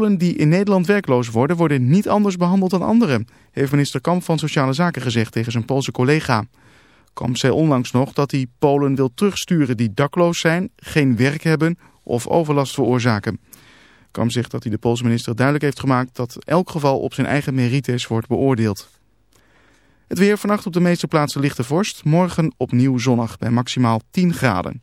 Polen die in Nederland werkloos worden, worden niet anders behandeld dan anderen, heeft minister Kamp van Sociale Zaken gezegd tegen zijn Poolse collega. Kamp zei onlangs nog dat hij Polen wil terugsturen die dakloos zijn, geen werk hebben of overlast veroorzaken. Kamp zegt dat hij de Poolse minister duidelijk heeft gemaakt dat elk geval op zijn eigen merites wordt beoordeeld. Het weer vannacht op de meeste plaatsen lichte vorst, morgen opnieuw zonnig bij maximaal 10 graden.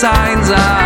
signs are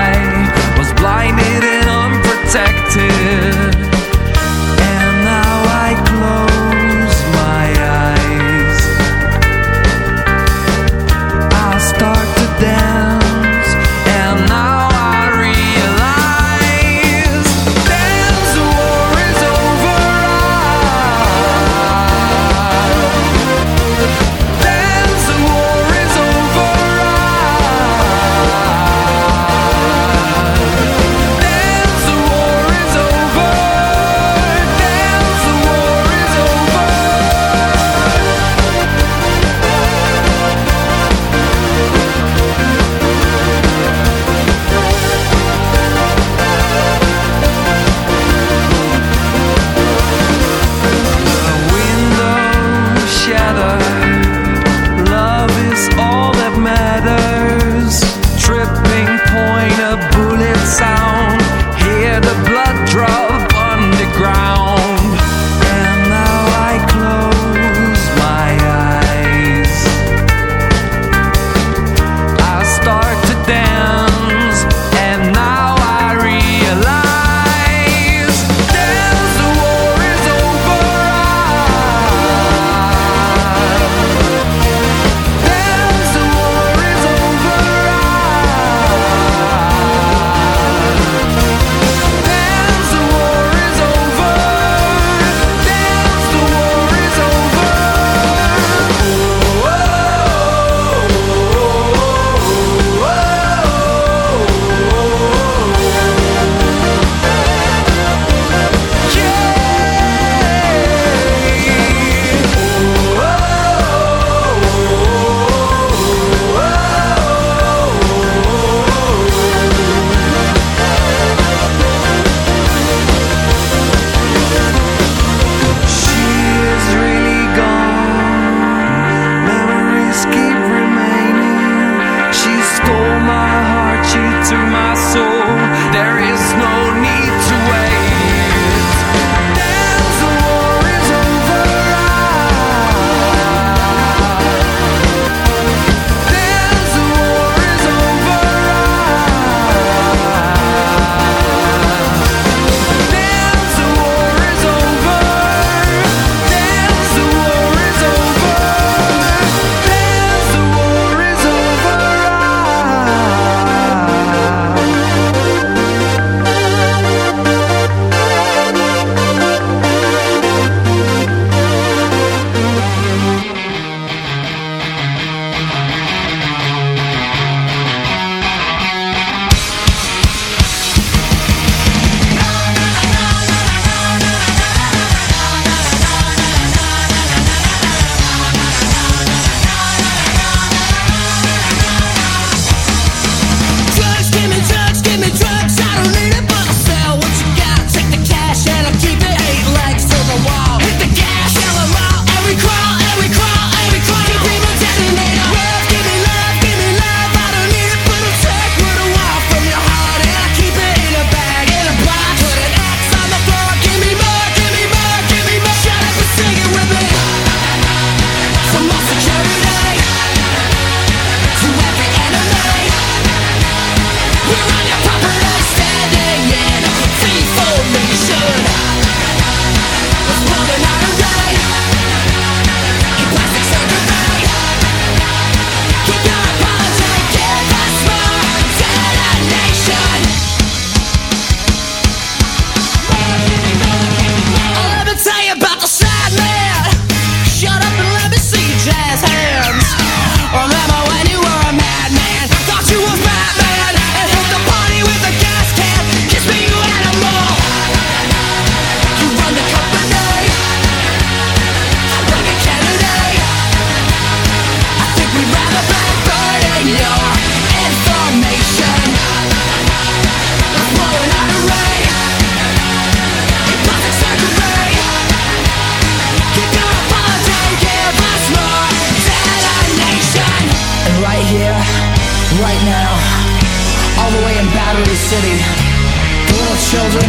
children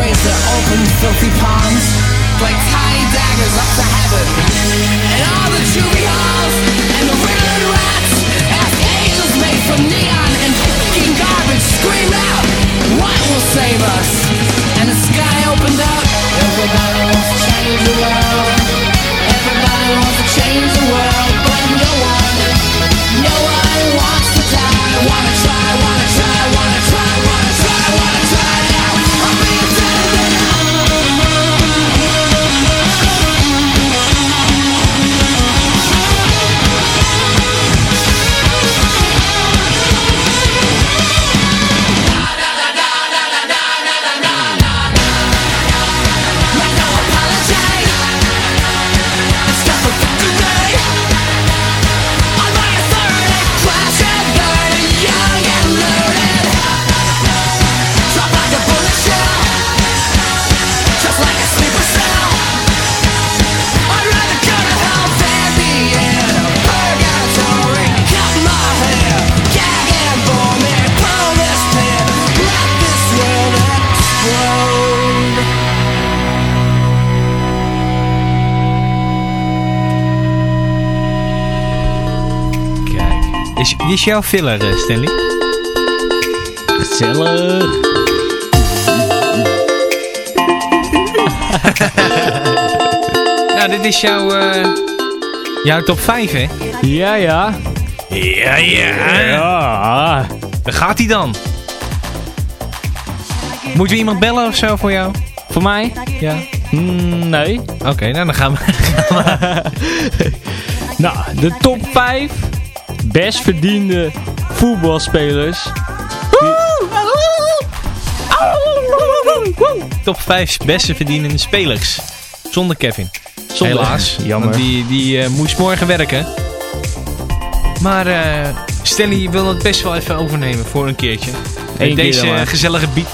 raise their open, filthy palms like tiny daggers up to heaven. And all the juvie halls and the riddling rats ask angels made from neon and fucking garbage scream out, what will save us? And the sky opened up. Everybody wants to change the world. Everybody wants to change the world, but no one, no one wants to die. Wanna try, wie is jouw filler, eh, Stanley? Gezellig. Nou, dit is jouw, eh, jouw top 5, hè? Ja, ja. Ja, ja. Ja. Daar gaat hij dan. Moeten we iemand bellen of zo voor jou? Voor mij? Ja. Mm, nee. Oké, nou dan gaan we. Nou, de top 5 best verdiende voetbalspelers. top 5 beste verdienende spelers. Zonder Kevin. Zonder- Helaas. Jammer. Want die, die eh, moest morgen werken. Maar eh Stanley wil het best wel even overnemen voor een keertje. Eén Met keer deze gezellige beat.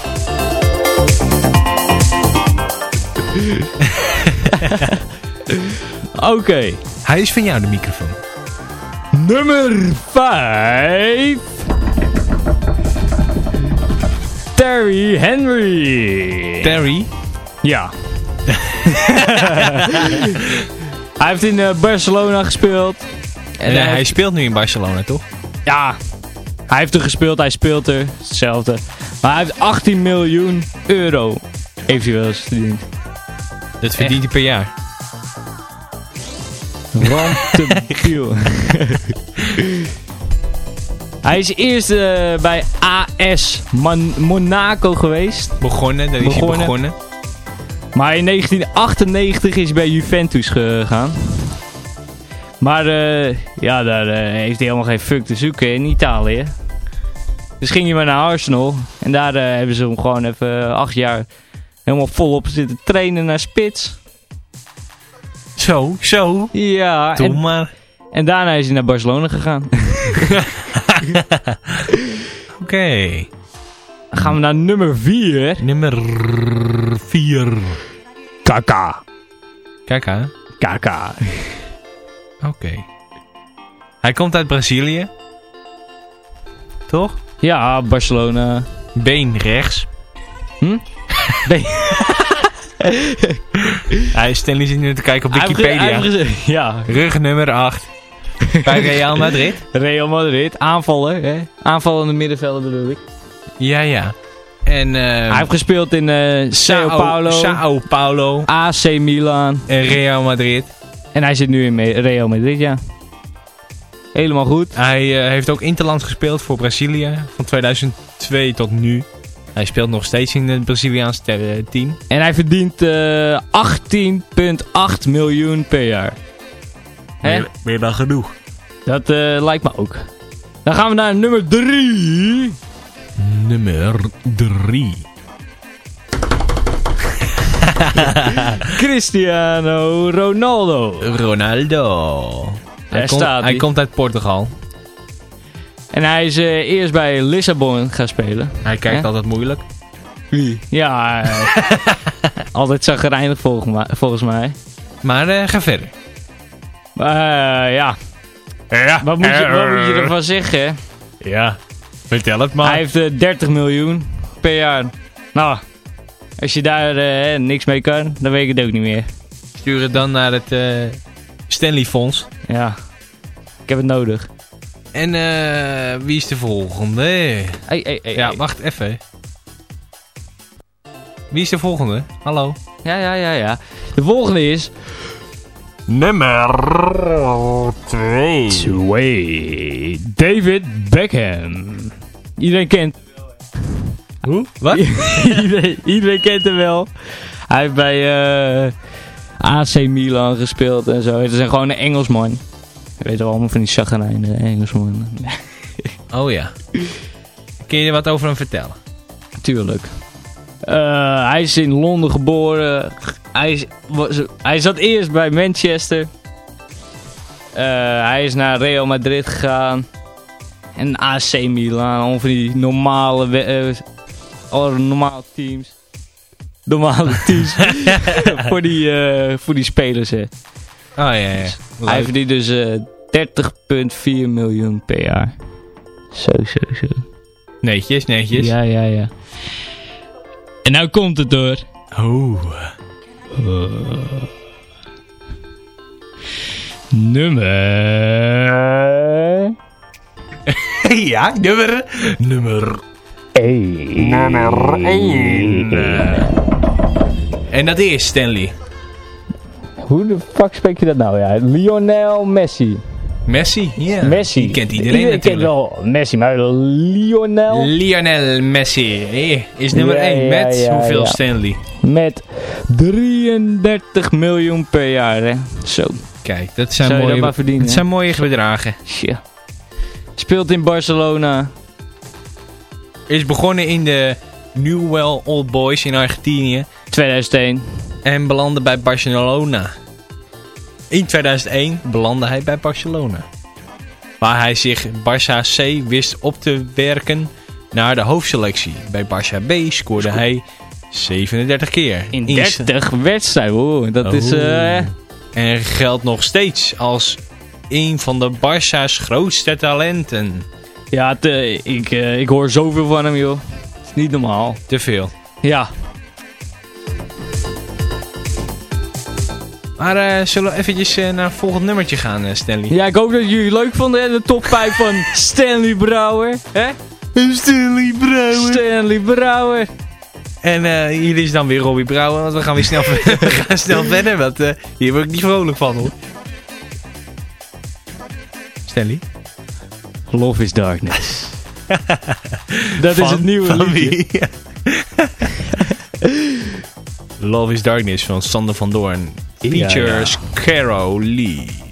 Oké. Hij is van jou, de microfoon. Nummer 5. Terry Henry. Terry. Ja. hij heeft in eh, Barcelona gespeeld. En hij speelt nu in Barcelona, toch? Ja, hij heeft er gespeeld, hij speelt er. Hetzelfde. Maar hij heeft 18 miljoen euro. Heeft hij wel eens verdiend. Dat verdient hij per jaar. Rantebiel. hij is eerst eh, bij AS Man- Monaco geweest. Begonnen, daar is hij Begonnen. begonnen. Maar in 1998 is hij bij Juventus gegaan. Maar eh, ja, daar eh, heeft hij helemaal geen fuck te zoeken in Italië. Dus ging hij maar naar Arsenal. En daar hebben ze hem gewoon even acht jaar helemaal volop zitten trainen naar spits. Zo, zo. Ja, Doe en, maar. En daarna is hij naar Barcelona gegaan. Oké. Dan gaan we naar nummer 4. Nummer 4. Kaka. Kijk hè. Kaka. Oké. Hij komt uit Brazilië. Toch? Ja, Barcelona. Been rechts. Hm? Nee. Hij is Stanley zit nu te kijken op Hij heeft ge- Wikipedia. hij heeft ge- Ja, Rug nummer 8. Bij Real Madrid. Real Madrid. Aanvaller, hè? Aanvallende middenvelder bedoel ik. Ja, ja. En eh Hij heeft gespeeld in eh Sao Paulo, Sao Paulo. AC Milan. En Real Madrid. En hij zit nu in Real Madrid, ja. Helemaal goed. Hij eh, heeft ook Interland gespeeld voor Brazilië. Van 2002 tot nu. Hij speelt nog steeds in het Braziliaanse team. En hij verdient eh 18,8 miljoen per jaar. Meer dan genoeg. Dat eh, lijkt me ook. Dan gaan we naar nummer 3. Nummer 3. Cristiano Ronaldo. Ronaldo. Hij, Daar komt, staat hij hij. komt uit Portugal. En hij is eh, eerst bij Lissabon gaan spelen. Hij kijkt Hè? altijd moeilijk. Wie? Ja, eh, altijd zagrijnig volgens mij. Volgens mij. Maar eh, ga verder. Eh, ja, Ja. Wat moet je, wat moet je ervan zeggen? Ja, vertel het maar. Hij heeft eh, 30 miljoen per jaar. Nou, als je daar eh, niks mee kan, dan weet ik het ook niet meer. Stuur het dan naar het eh, Stanley Fonds. Ja, ik heb het nodig. En eh, wie is de volgende? Hey, hey, hey, Ja, wacht even. Wie is de volgende? Hallo. ja, ja, ja, ja. De volgende is... Nummer 2. Twee. David Beckham. Iedereen kent... Hoe? Wat? iedereen, iedereen kent hem wel. Hij heeft bij eh, AC Milan gespeeld en zo. Het is een- gewoon een Engelsman. Je weet wel allemaal van die chagrijnde Engelsman. Oh ja. Kun je er wat over hem vertellen? Tuurlijk. Eh, hij is in Londen geboren. Hij, was- hij zat eerst bij Manchester. Eh, hij is naar Real Madrid gegaan. En AC Milan. Al van die normale... eh, alle normale teams. Normale teams. voor, die, eh, voor die spelers, hè. Oh ja, ja. Hij Leuk. verdient dus eh 30,4 miljoen per jaar. Zo, zo, zo. Netjes, netjes. Ja, ja, ja. En nou komt het door. Oh. Nummer... ja, nummer... Nummer... Nummer 1. En dat is Stanley. Hoe de fuck spreek je dat nou? Ja, Lionel Messi. Messi? Ja. Messi. Die kent iedereen kent natuurlijk. wel Messi, maar Lionel Lionel Messi eh, is nummer Ja, 1 ja, met ja, hoeveel ja. Stanley? Met 33 miljoen per jaar, hè. Zo. Kijk, dat zijn, Zou mooie, dat verdienen, zijn mooie bedragen. Tja. Speelt in Barcelona. Is begonnen in de Newell Old Boys in Argentinië 2001. en belandde bij Barcelona. In 2001 belandde hij bij Barcelona. Waar hij zich Barça C wist op te werken naar de hoofdselectie. Bij Barça B scoorde hij 37 keer. In 30 wedstrijden. Oeh, dat is... Oh. eh En geldt nog steeds als een van de Barça's grootste talenten. ja, eh, ik, eh, ik hoor zoveel van hem, joh. Het is niet normaal. Te veel. Ja. Maar eh, zullen we eventjes naar het volgende nummertje gaan, Stanley? Ja, ik hoop dat jullie het leuk vonden, hè? De top 5 van Stanley Brouwer. Hè? Stanley Brouwer. Stanley Brouwer. En eh, hier is dan weer Robbie Brouwer, want we gaan weer snel, we gaan snel verder, want eh, hier word ik niet vrolijk van hoor. Stanley? Love is Darkness. dat is het nieuwe van liedje. Love is Darkness van Sander van Doorn. Ja, Features Caro Lee.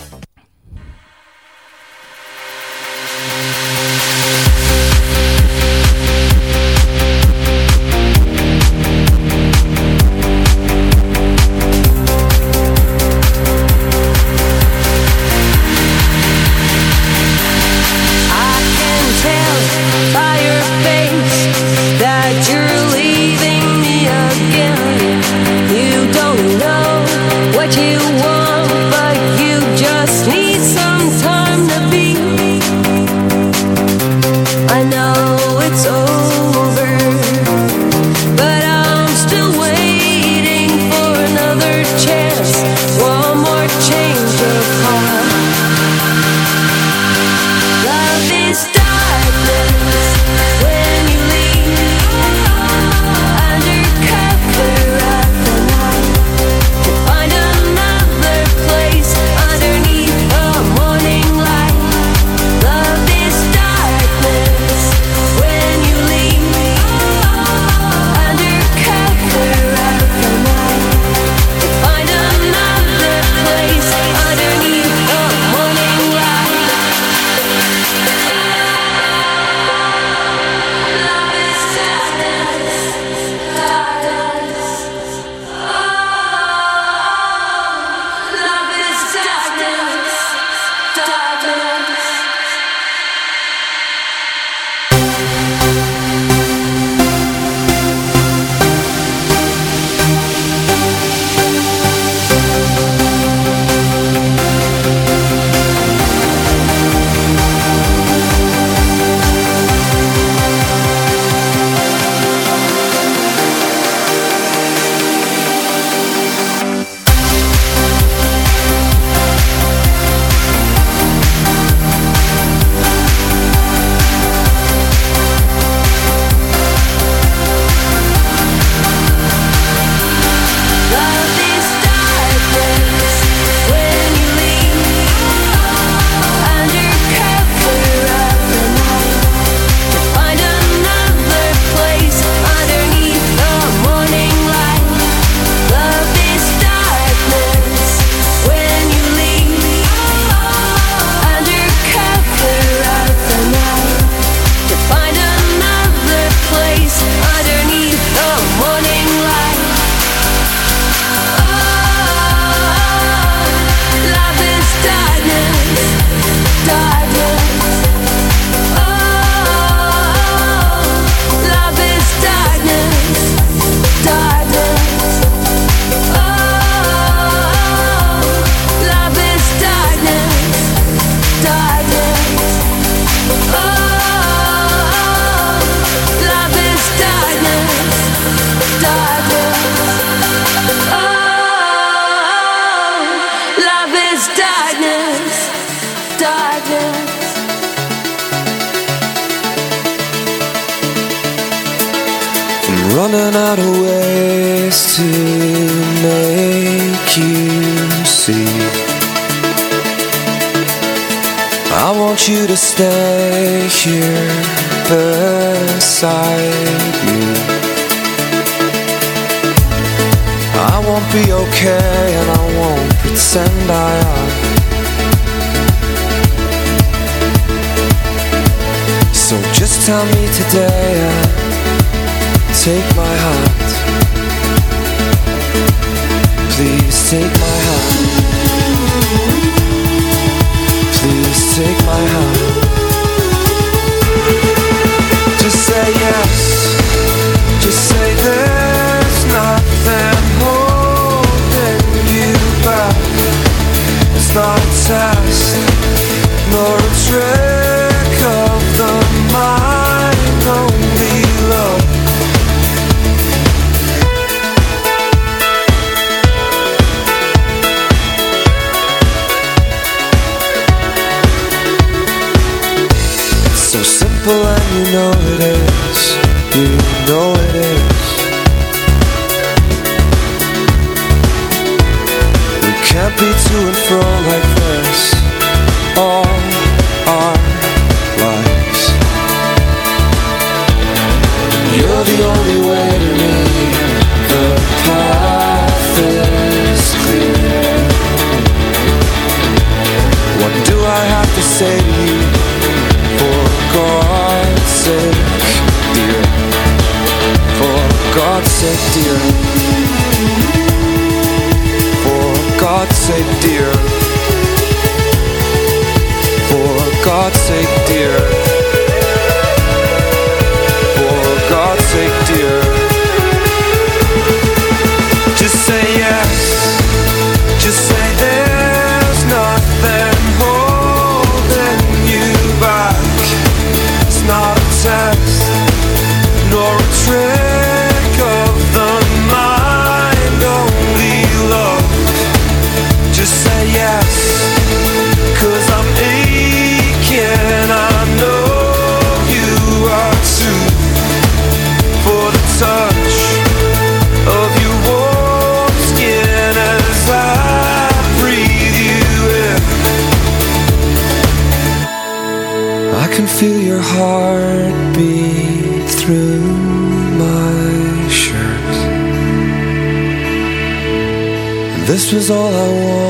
tell me today take dear This was all I wanted.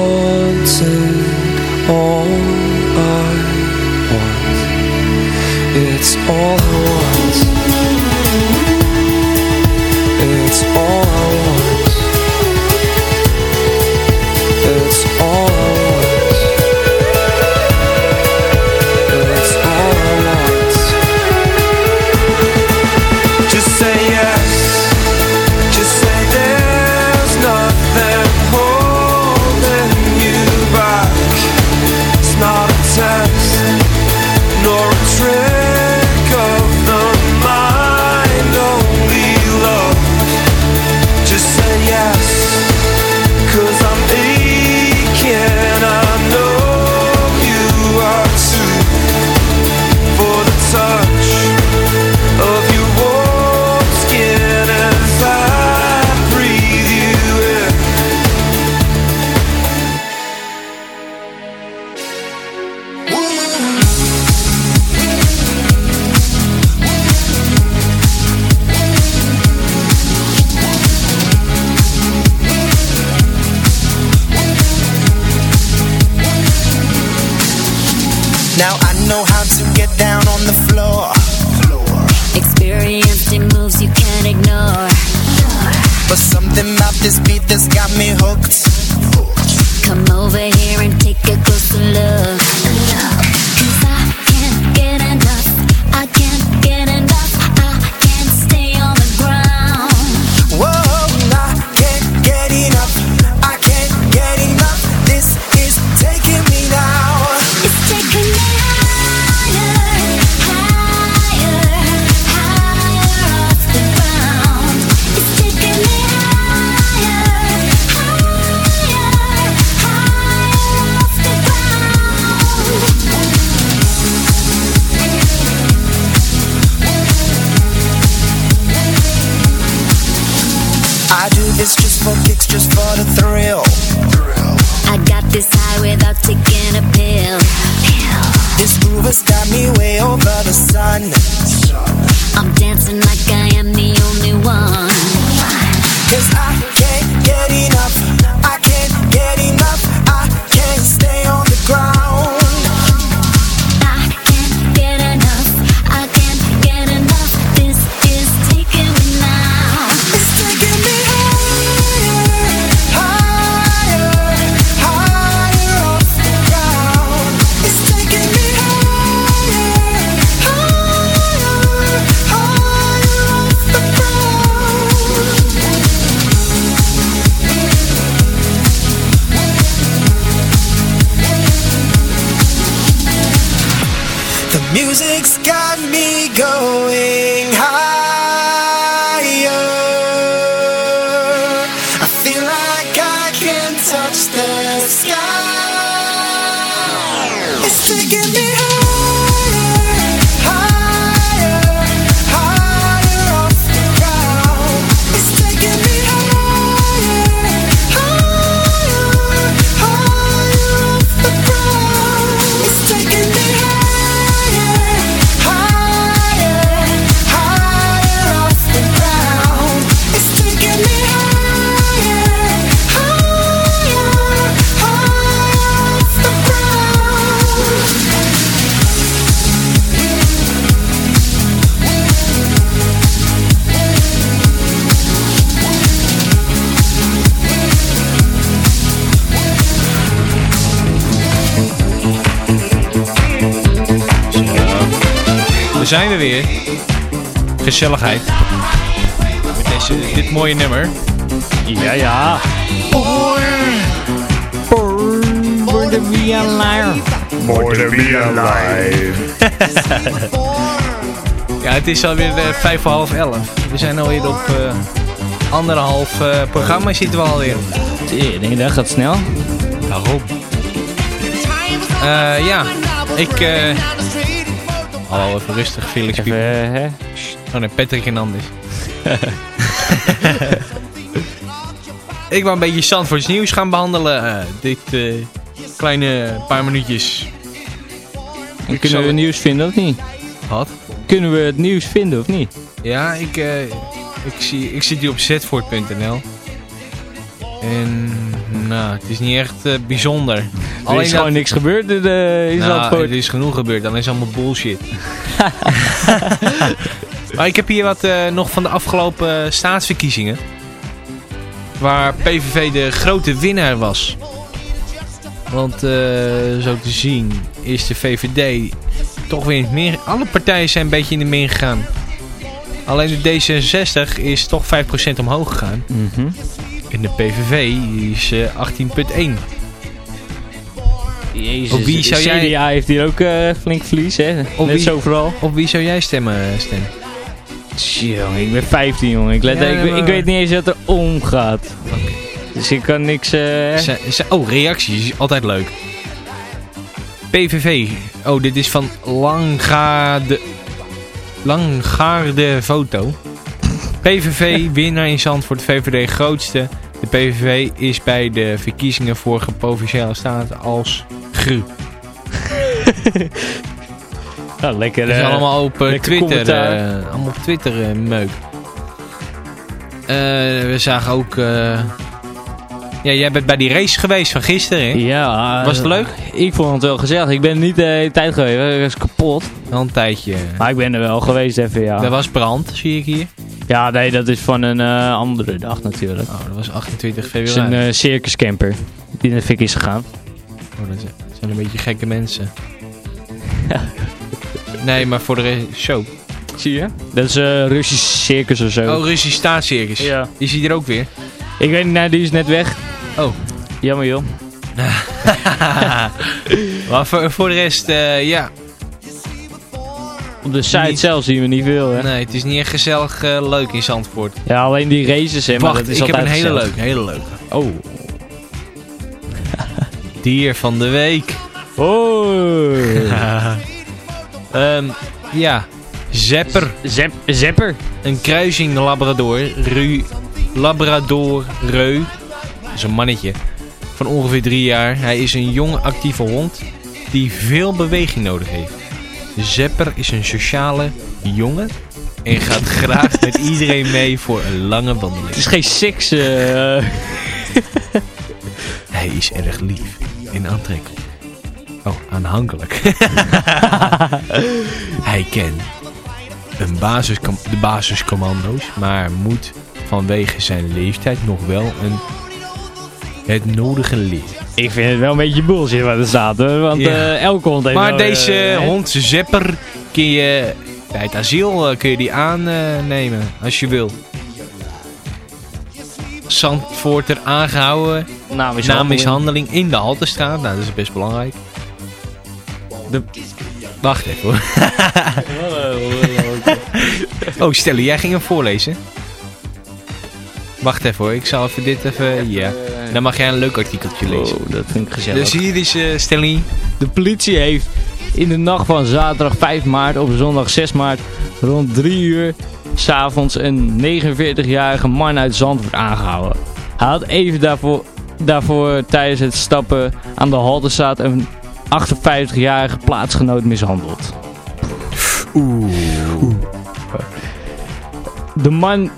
Way over the sun. I'm dancing like I am the only one. Cause I Daar zijn we weer. Gezelligheid. Met deze, dit mooie nummer. Ja, ja. Born to be a liar. Ja, het is alweer uh, vijf voor half elf. We zijn alweer op eh, anderhalf eh, programma zitten we alweer. Ik denk dat gaat snel. Waarom? Eh ja, ik... Hallo, even rustig, Felix. Even, hè? Oh nee, Patrick en Anders. ik wou een beetje Zandvoorts nieuws gaan behandelen. eh, dit eh, kleine paar minuutjes. En kunnen we het nieuws vinden of niet? Wat? Kunnen we het nieuws vinden of niet? Ja, ik, eh, ik, zie, ik zit hier op zetvoort.nl. En nou, het is niet echt eh, bijzonder. Er is gewoon niks gebeurd in, uh, in nou, er is genoeg gebeurd, dan is allemaal bullshit. maar ik heb hier wat eh, nog van de afgelopen eh, staatsverkiezingen. Waar PVV de grote winnaar was. Want zo te zien is de VVD toch weer in het meer. Alle partijen zijn een beetje in de min gegaan. Alleen de D66 is toch 5% omhoog gegaan. Mhm. En de PVV is eh 18,1. Jezus, Op wie zou de jij- CDA heeft hier ook eh, flink verlies, hè? Op Net wie- zo. Op wie zou jij stemmen, Stan? Jongen, ik ben 15, jongen. Ik, let, Ja, ik, maar- ik weet niet eens wat er omgaat. Dus ik kan niks... eh, ze- oh, reacties. Altijd leuk. PVV. Oh, dit is van Langgaarde... Langgaarde Foto. PVV winnaar in Zandvoort. VVD grootste. De PVV is bij de verkiezingen voor Provinciale Staten als gru. nou, lekker. Dat is eh, allemaal op eh, lekker Twitter. commentaar. eh, allemaal op Twitter eh, meuk. Eh, we zagen ook... eh, ja, jij bent bij die race geweest van gisteren, hè? Ja. Was het eh, leuk? Ik vond het wel gezellig. Ik ben niet de tijd geweest. Ik was kapot. Al een tijdje. Maar ik ben er wel geweest even, ja. Er was brand, zie ik hier. Ja, nee, dat is van een eh, andere dag natuurlijk. Oh, dat was 28 Het is februari. een eh, circuscamper die in de fik is gegaan. Oh, dat zijn- een beetje gekke mensen. nee, maar voor de show. Zie je? Dat is een Russisch circus of zo. Oh, Russisch staatscircus. Ja. Die zie je er ook weer. Ik weet niet, nou, die is net weg. Oh. Jammer joh. maar voor, voor de rest, ja. Op de site Niet- zelf zien we niet veel, hè. Nee, het is niet echt gezellig eh, leuk in Zandvoort. Ja, alleen die races, hè. Maar Wacht, dat is ik heb een hele gezellig. leuke, hele leuke. Oh. Dier van de week. Oh. Ehm, ja, Zepper. Zep, zepper. Een kruising Labrador, Ru Labrador Reu. Dat is een mannetje van ongeveer drie jaar. Hij is een jonge actieve hond die veel beweging nodig heeft. Zepper is een sociale jongen en gaat graag met iedereen mee voor een lange wandeling. Het is geen seks. eh, Hij is erg lief en aantrekkelijk. Oh, aanhankelijk. Hij kent een basiskam de basiscommando's, maar moet vanwege zijn leeftijd nog wel een het nodige leren. Ik vind het wel een beetje bullshit wat er staat. Hoor, want Ja. eh, elke hond heeft Maar wel, deze eh, hond, Zepper, kun je bij het asiel eh, kun je die aannemen als je wil. Zandvoorter aangehouden na mishandeling in de Haltestraat. Nou, dat is best belangrijk. De... Wacht even hoor. oh, Stelle, jij ging hem voorlezen. Wacht even hoor, ik zal even dit even... Ja, dan mag jij een leuk artikeltje lezen. Oh, dat vind ik gezellig. Dus hier is eh Stelly. De politie heeft in de nacht van zaterdag 5 maart op zondag 6 maart rond 3 uur s'avonds een 49-jarige man uit Zandvoort aangehouden. Hij had even daarvoor, daarvoor tijdens het stappen aan de Haltestraat een 58-jarige plaatsgenoot mishandeld. De man,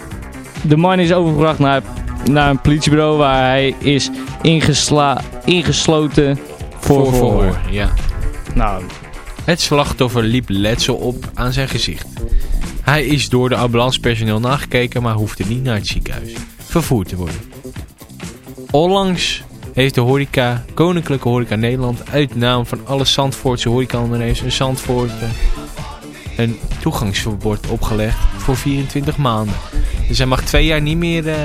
de man is overgebracht naar, naar een politiebureau waar hij is ingesla, ingesloten voor, verhoor. ja. Nou, Het slachtoffer liep letsel op aan zijn gezicht. Hij is door de ambulancepersoneel nagekeken, maar hoefde niet naar het ziekenhuis vervoerd te worden. Onlangs heeft de horeca, Koninklijke Horeca Nederland, uit naam van alle Zandvoortse horecaondernemers in Zandvoort eh, een toegangsverbod opgelegd voor 24 maanden. Dus hij mag twee jaar niet meer eh,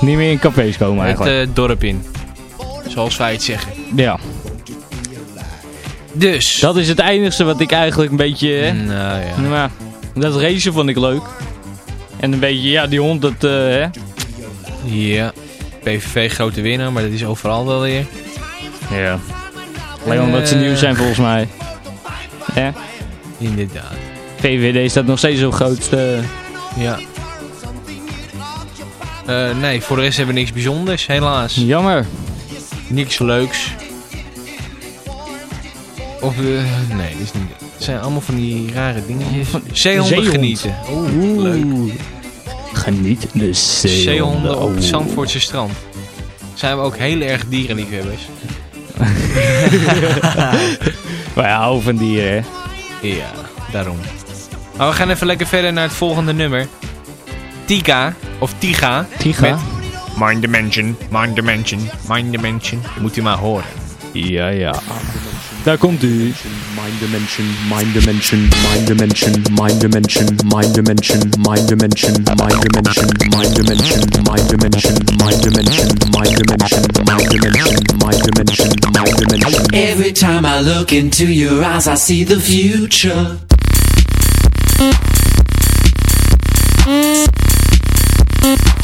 niet meer in cafés komen het eigenlijk. eh, dorp in. Zoals wij het zeggen. ja, Dus. dat is het enigste wat ik eigenlijk een beetje... Nou ja. Maar dat racen vond ik leuk. En een beetje, ja, die hond, dat, eh, hè. Ja. PVV grote winnaar, maar dat is overal wel weer. Ja. Alleen omdat ze nieuw zijn volgens mij. Ja. Inderdaad. VVD staat nog steeds zo groot. eh, Ja. Eh, nee, voor de rest hebben we niks bijzonders, helaas. jammer. Niks leuks. Of, eh, nee, dat is niet. Het zijn allemaal van die rare dingetjes. Zeehonden zeehond. genieten. Oeh, leuk. Geniet de Zeehonden op het Oh. Zandvoortse strand. Zijn we ook heel erg dierenliefhebbers. Wij houden van dieren, hè. Ja, daarom. Maar we gaan even lekker verder naar het volgende nummer. Tika, of Tiga. Tiga? Met Mind Dimension, Mind Dimension, Mind Dimension. Moet u maar horen. Ja, ja. Daar komt u. Mind dimension, mind dimension, mind dimension, mind dimension, mind dimension, mind dimension, mind dimension, mind dimension, mind dimension, mind dimension, mind dimension, mind dimension, mind dimension, mind dimension. Every time I look into your eyes, I see the future. Thank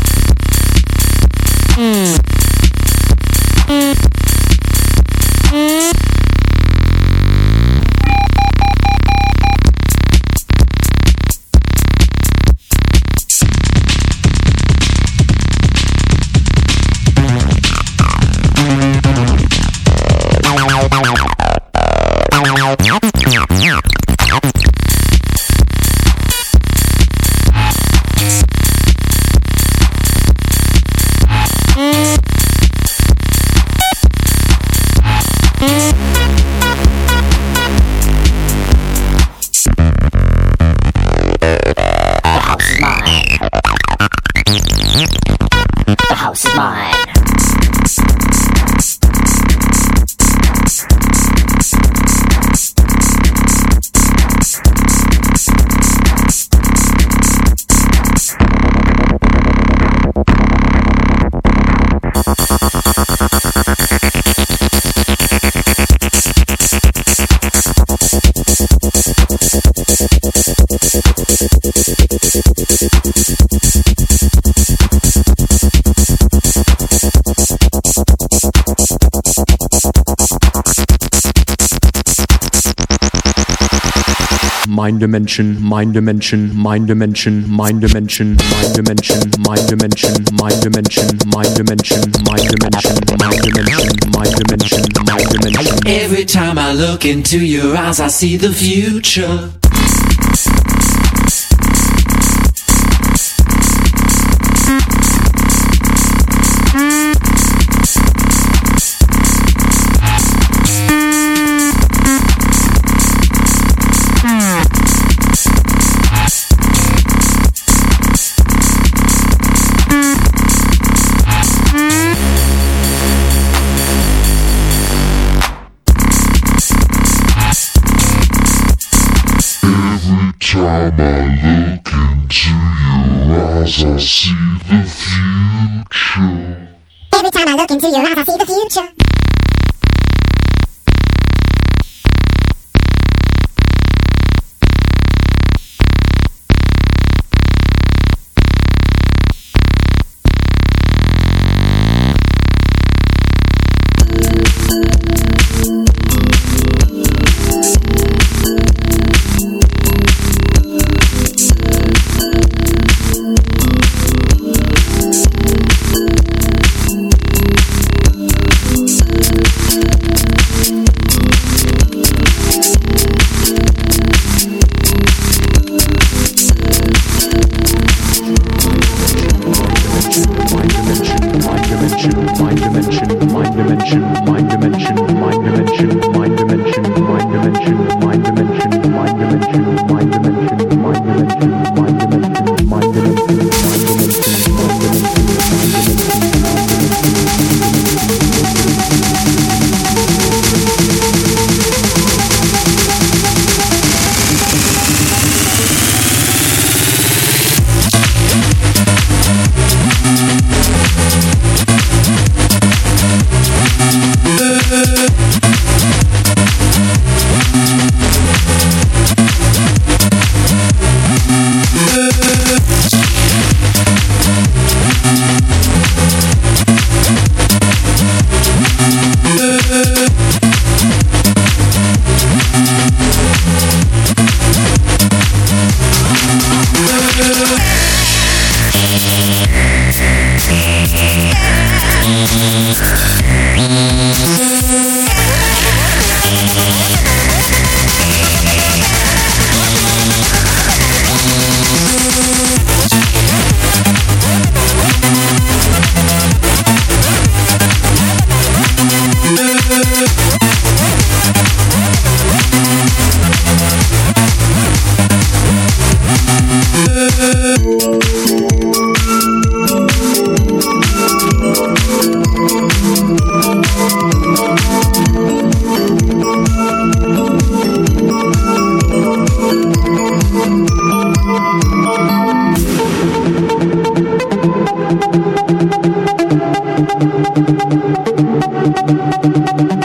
Mind dimension, mind dimension, mind dimension, mind dimension, mind dimension, mind dimension, mind dimension, mind dimension, mind dimension, mind dimension, mind dimension, mind dimension. Every time I look into your eyes, I see the future. Time I look into your eyes, I see the future. Every time I look into your eyes, I see the future. Thank you.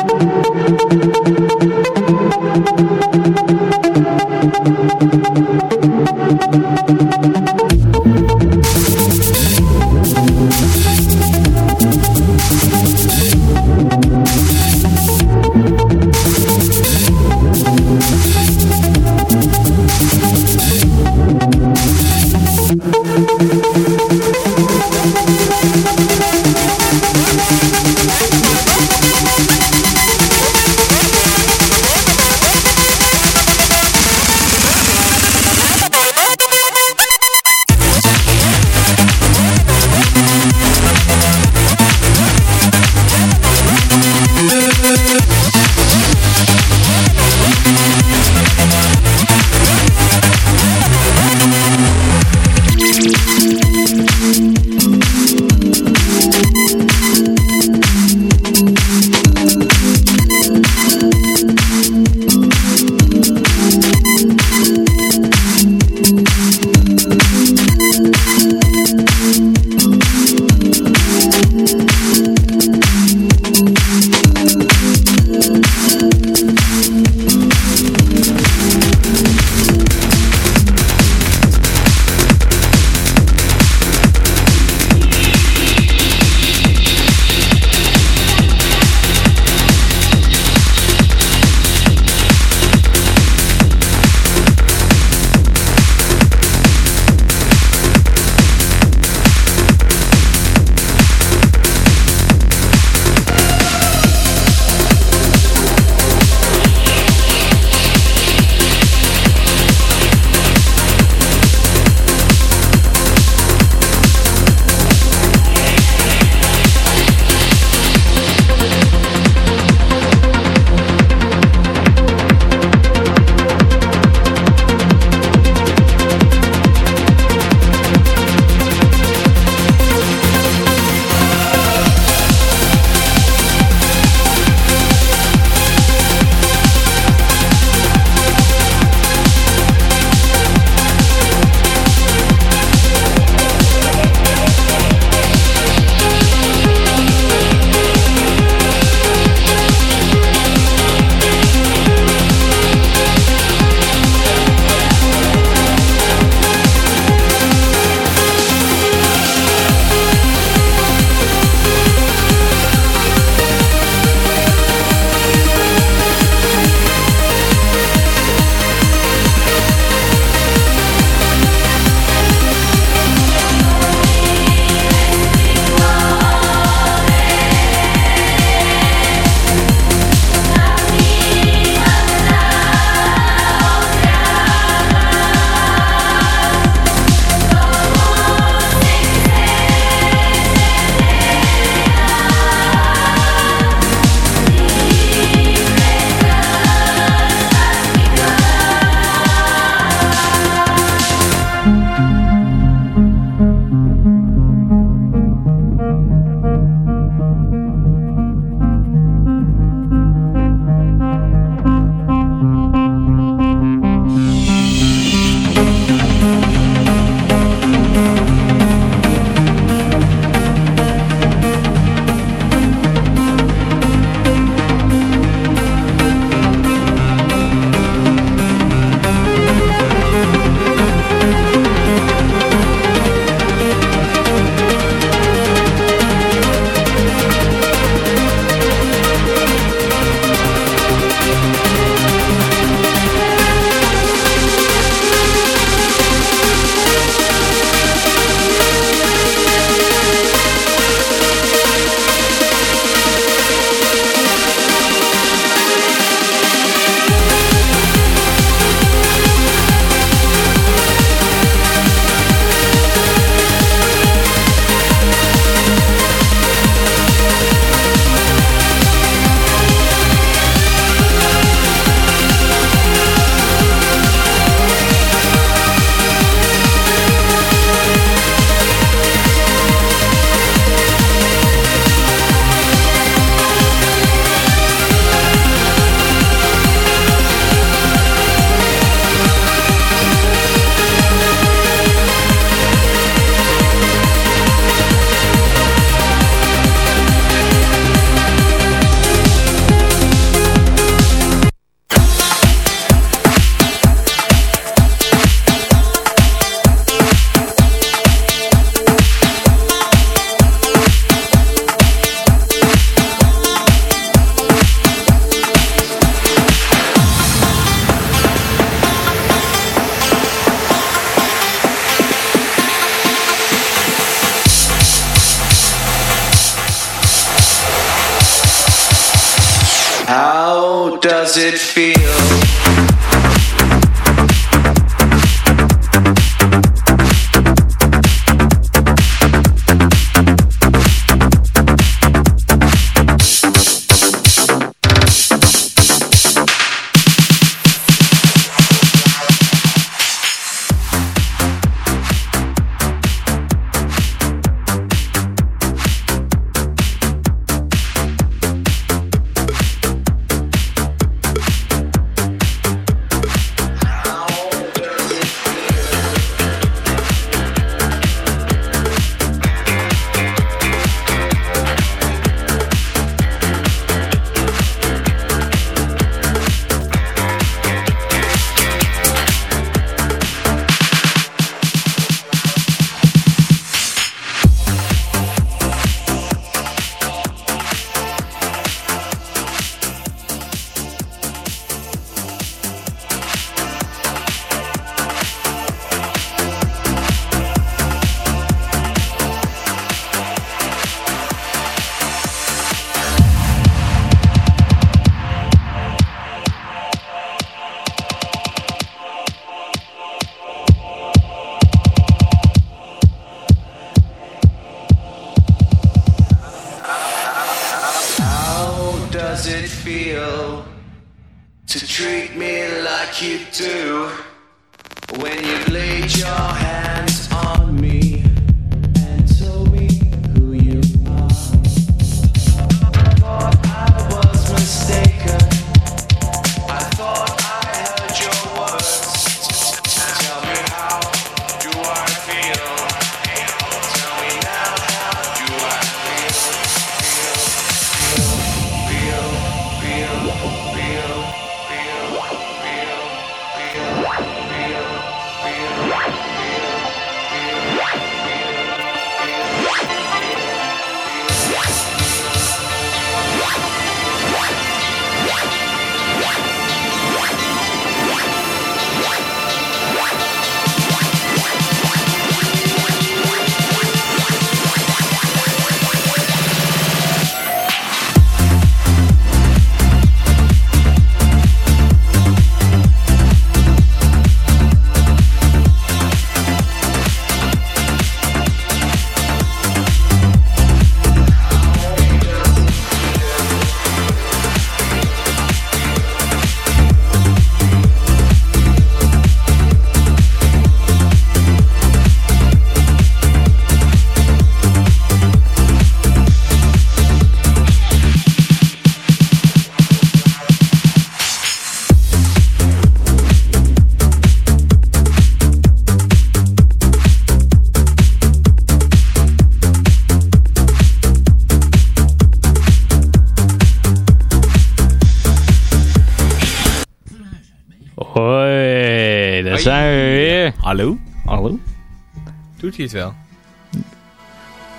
Hij het wel?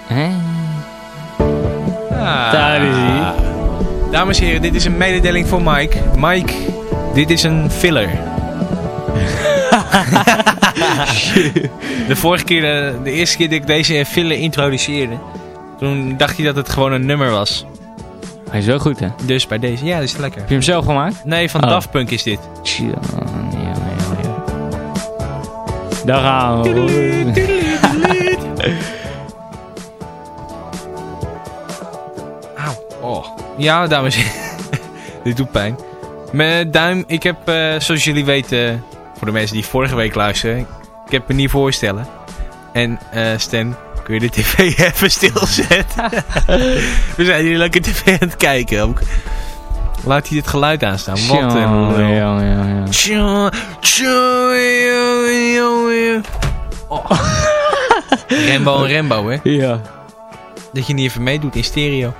Hè? Ah. Daar is hij. Dames en heren, dit is een mededeling voor Mike. Mike, dit is een filler. de vorige keer, de, de eerste keer dat ik deze filler introduceerde, toen dacht hij dat het gewoon een nummer was. Hij is wel goed, hè? Heb Dus bij deze, ja, dat is lekker. je hem zelf gemaakt? Nee, van Oh. Daft Punk is dit. Tja, ja, ja, ja. Daar gaan we. Auw. Oh. Ja, dames en heren. Dit doet pijn. Mijn duim, ik heb, eh, zoals jullie weten, voor de mensen die vorige week luisteren, ik heb me niet voorstellen. En eh Stan, kun je de tv even stilzetten? We zijn hier lekker tv aan het kijken ook. Laat hij dit geluid aanstaan. Wat een ja, ja, ja. Oh. Rembo en Rembo, hè? Ja, Dat je niet even meedoet in stereo.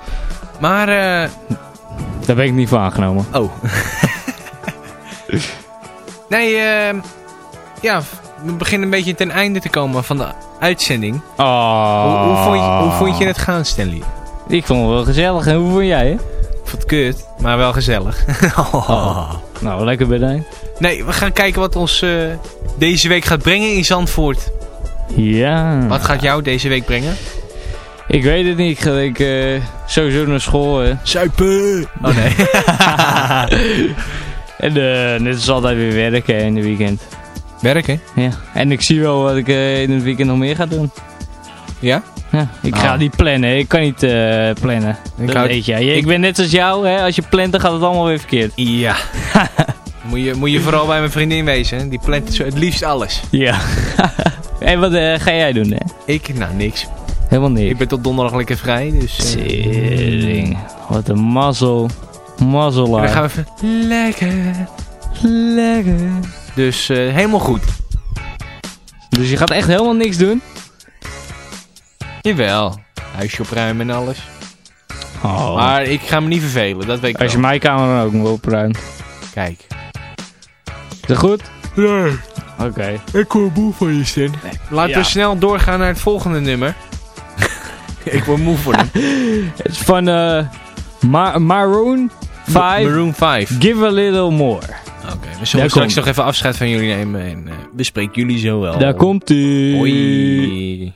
Maar, eh... daar ben ik niet voor aangenomen. Oh. nee, ehm ja, we beginnen een beetje ten einde te komen van de uitzending. Oh. Hoe, hoe, vond je, hoe vond je het gaan, Stanley? Ik vond het wel gezellig. En hoe vond jij, hè? Ik vond het kut, maar wel gezellig. Nou, lekker bedankt. Nee, we gaan kijken wat ons eh, deze week gaat brengen in Zandvoort. Ja. Wat gaat jou deze week brengen? Ik weet het niet. Ik ga ik, eh, sowieso naar school. hè. Suipen! Oh nee. en eh, net als altijd weer werken in de weekend. Werken? Ja. En ik zie wel wat ik eh, in het weekend nog meer ga doen. Ja? Ja, ik ga Ah. niet plannen. Ik kan niet eh, plannen. Ik dat weet je. Ik ben net als jou. Hè? Als je plant, dan gaat het allemaal weer verkeerd. Ja. moet, je, moet je vooral bij mijn vriendin wezen. hè? Die plant zo het liefst alles. Ja. En wat eh, ga jij doen, hè? Ik? Nou, niks. Helemaal niks. Ik ben tot donderdag lekker vrij, dus... Tering. Wat een mazzel. en Mazzelaar. dan gaan we even... Lekker. Lekker. Dus eh, helemaal goed. Dus je gaat echt helemaal niks doen? Jawel. Huisje opruimen en alles. Oh. Maar ik ga me niet vervelen, dat weet ik Als je wel. mijn kamer dan ook moet opruimen. Kijk. Is dat goed? Nee. Oké. Ik word moe van je stem. Laten Ja. we snel doorgaan naar het volgende nummer. ik word moe voor hem. Het is van eh Ma Maroon 5. Maroon 5. Give a little more. Oké, we zullen Daar straks komt- nog even afscheid van jullie nemen en eh bespreek jullie zo wel. Daar komt ie. Hoi.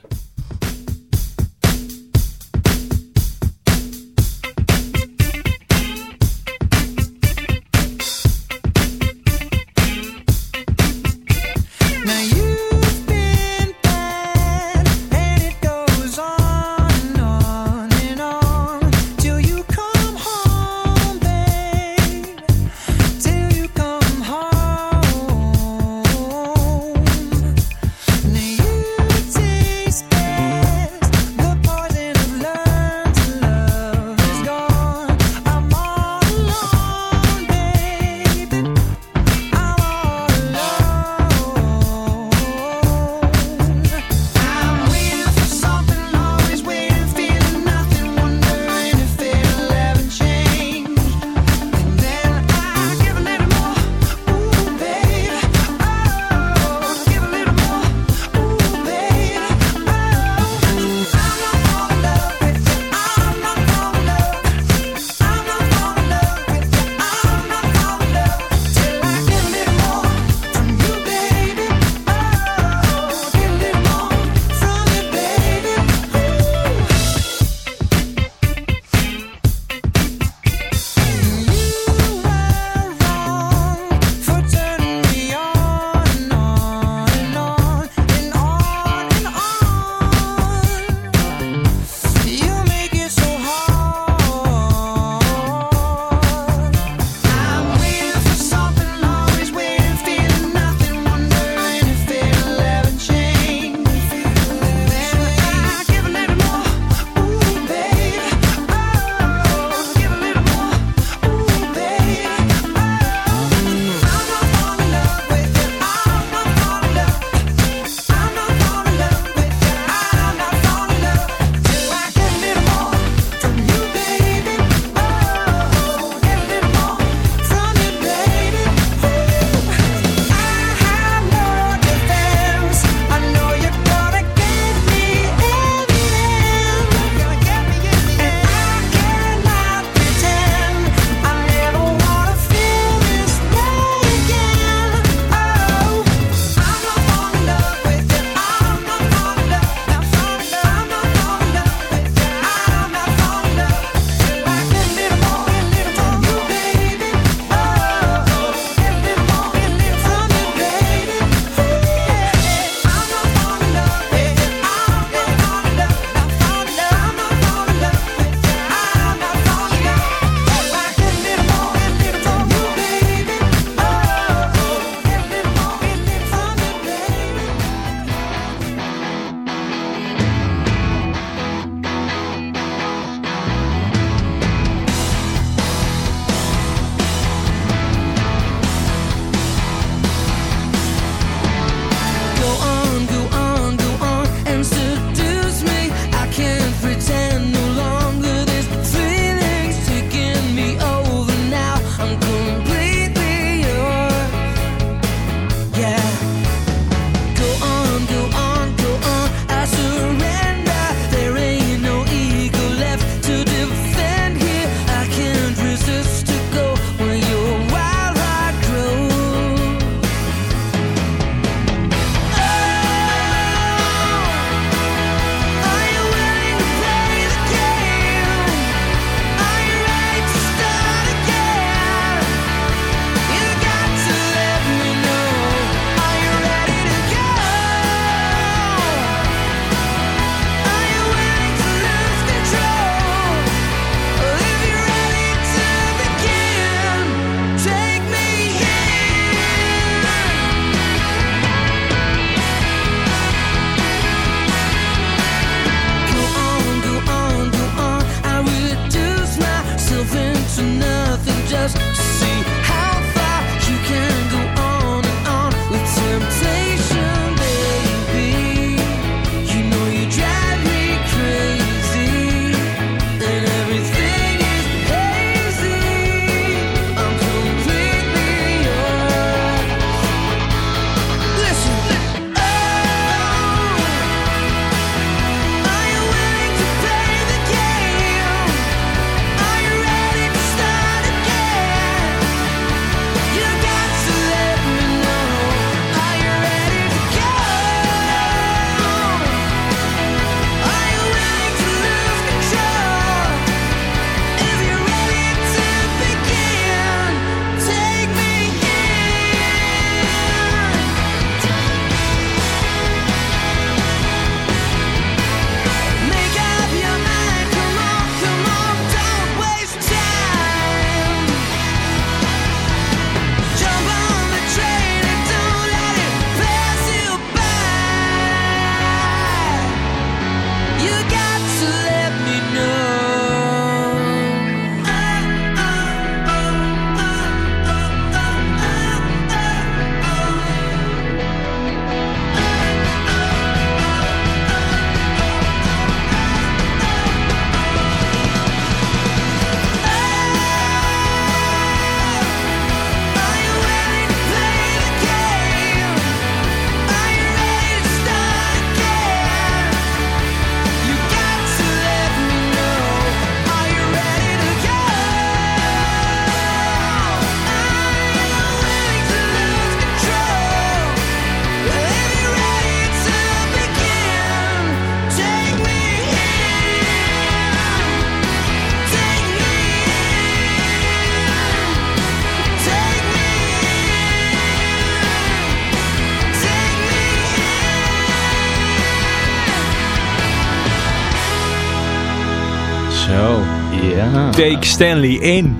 Take Stanley in.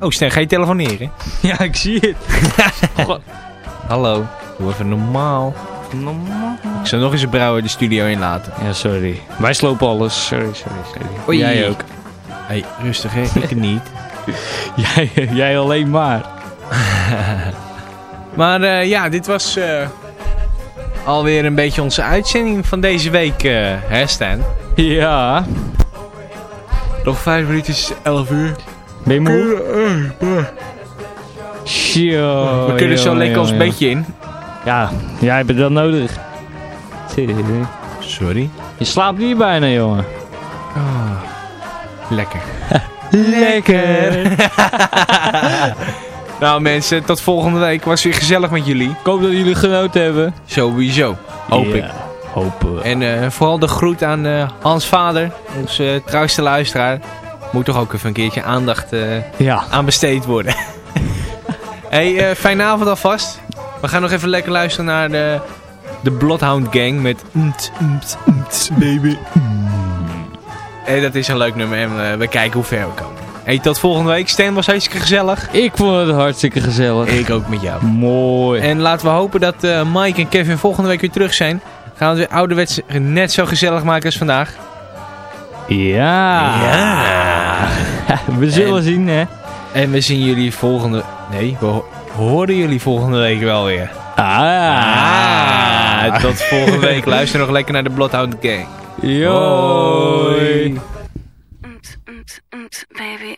Oh, Stan, ga je telefoneren? Ja, ik zie het. God. Hallo. Doe even normaal. Normaal. Ik zou nog eens een brouwer de studio inlaten. Ja, sorry. Wij slopen alles. Sorry, sorry, sorry. Oei. Jij ook. Hey, rustig hè. Ik niet. Jij, jij alleen maar. Maar eh, ja, dit was eh, alweer een beetje onze uitzending van deze week, eh hè Stan? Ja. Nog vijf minuutjes, 11 uur. Ben je moe? Tjo, We kunnen zo lekker ons bedje in. Ja, jij hebt het wel nodig. Sorry. Je slaapt hier bijna, jongen. Lekker. Lekker. nou mensen, tot volgende week. Was weer gezellig met jullie. Ik hoop dat jullie genoten hebben. Sowieso. Hoop ik. En eh, vooral de groet aan eh, Hans Vader, onze eh, trouwste luisteraar. Moet toch ook even een keertje aandacht Ja. aan besteed worden. hey, fijne avond alvast. We gaan nog even lekker luisteren naar de, de Bloodhound Gang met... Mt, mt, mt, baby. Hey, dat is een leuk nummer en we kijken hoe ver we komen. Hey, tot volgende week. Stan was hartstikke gezellig. Ik vond het hartstikke gezellig. Ik ook met jou. Mooi. En laten we hopen dat Mike en Kevin volgende week weer terug zijn. Gaan we het weer ouderwets net zo gezellig maken als vandaag. Ja. Ja. We zullen En- zien, hè. En we zien jullie volgende... Nee, we ho- horen jullie volgende week wel weer. Ah. Ah, tot volgende week. Luister nog lekker naar de Bloodhound Gang. Hoi. baby.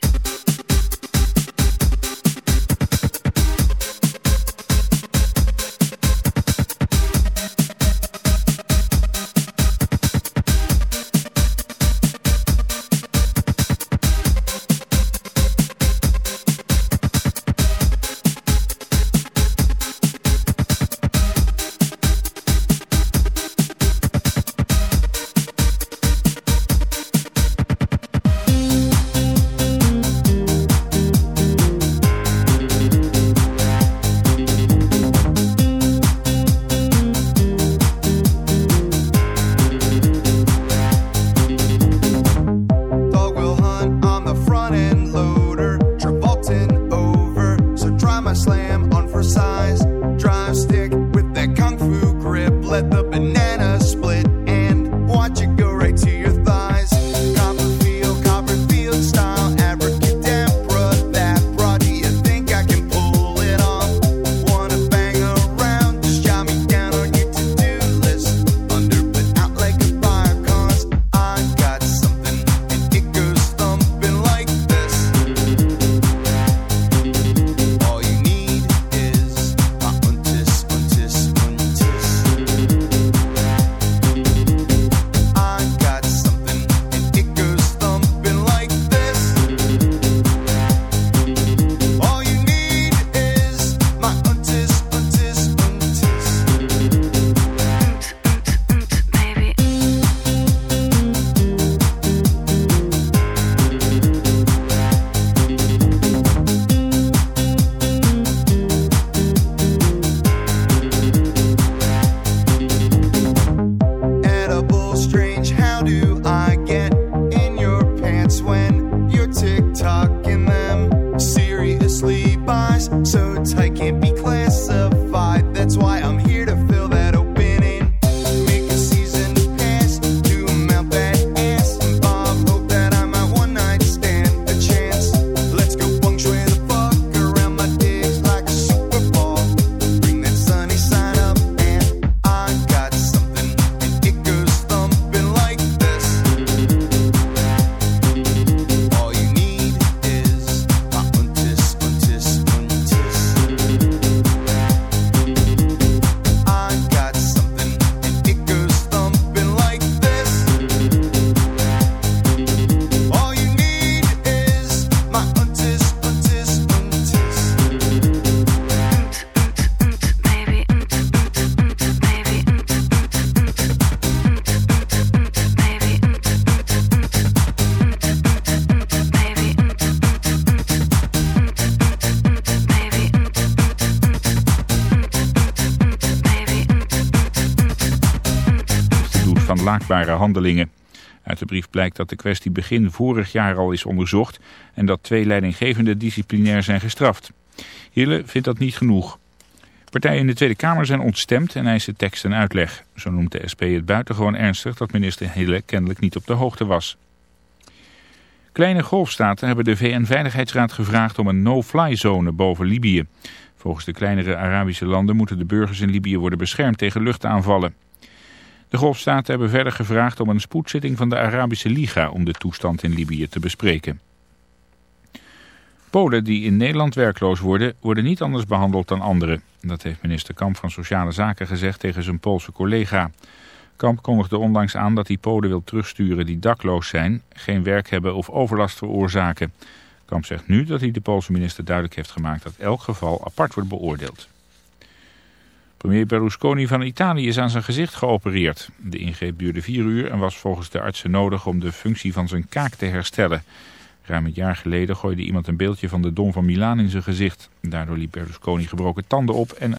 Handelingen. Uit de brief blijkt dat de kwestie begin vorig jaar al is onderzocht en dat twee leidinggevenden disciplinair zijn gestraft. Hille vindt dat niet genoeg. Partijen in de Tweede Kamer zijn ontstemd en eisen tekst en uitleg. Zo noemt de SP het buitengewoon ernstig dat minister Hille kennelijk niet op de hoogte was. Kleine golfstaten hebben de VN-veiligheidsraad gevraagd om een no-fly zone boven Libië. Volgens de kleinere Arabische landen moeten de burgers in Libië worden beschermd tegen luchtaanvallen. De golfstaten hebben verder gevraagd om een spoedzitting van de Arabische Liga om de toestand in Libië te bespreken. Polen die in Nederland werkloos worden, worden niet anders behandeld dan anderen. Dat heeft minister Kamp van Sociale Zaken gezegd tegen zijn Poolse collega. Kamp kondigde onlangs aan dat hij Polen wil terugsturen die dakloos zijn, geen werk hebben of overlast veroorzaken. Kamp zegt nu dat hij de Poolse minister duidelijk heeft gemaakt dat elk geval apart wordt beoordeeld. Premier Berlusconi van Italië is aan zijn gezicht geopereerd. De ingreep duurde vier uur en was volgens de artsen nodig om de functie van zijn kaak te herstellen. Ruim een jaar geleden gooide iemand een beeldje van de Dom van Milaan in zijn gezicht. Daardoor liep Berlusconi gebroken tanden op en